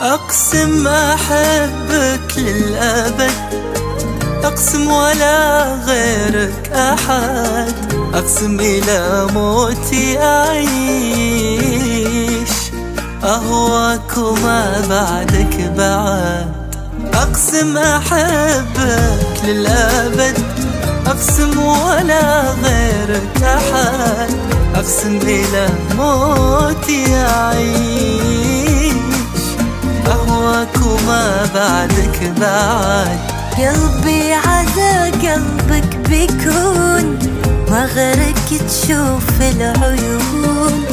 أقسم أحبك للأبد. أقسم ولا غيرك أحد. أقسم إلى موتي أعيش. أهواك وما بعدك بعد. أقسم أحبك للأبد. أقسم ولا غيرك أحد. أقسم إلى موتي أعيش. أهواك وما بعدك بعد. قلبي على قلبك بيكون. ما غيرك تشوف العيون.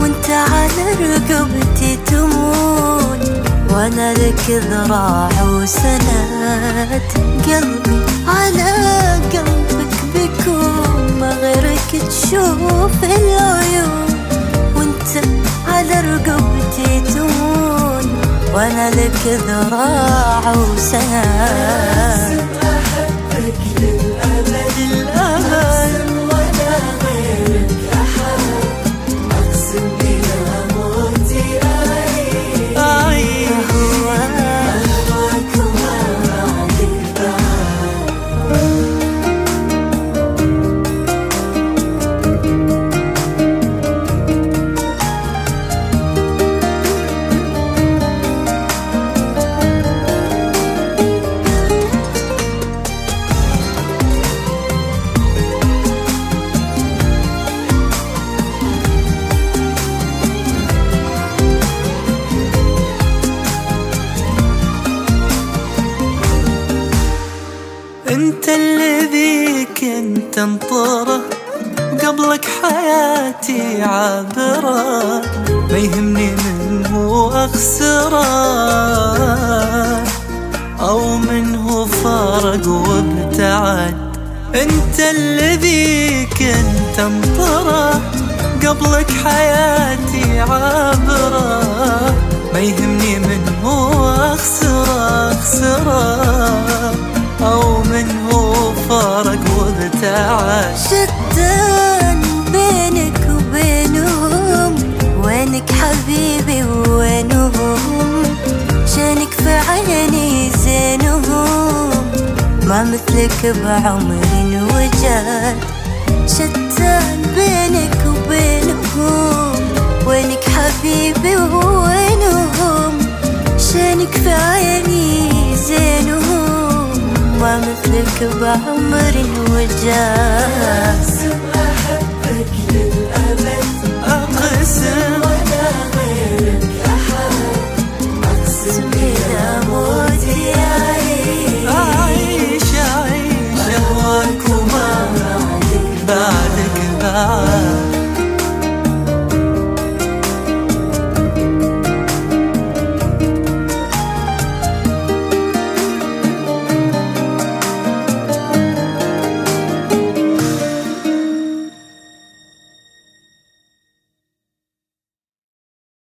وانت على رقبتي تمون وأنا لك ذراع وسند قلبي على قلبك بيكون. ما غيرك تشوف العيون. وأنا لك ذراع وسند انت الذي كنت انطره قبلك حياتي عابرة ما يهمني منه أخسره. أو منه فارق وابتعد. انت الذي كنت انطره قبلك حياتي عابرة ما يهمني منه أخسره مثلك بعمر وجد شتان بينك وبينهم وينك حبيبي وينهم شانك في عيني زينهم؟ ما مثلك بعمر وجد heart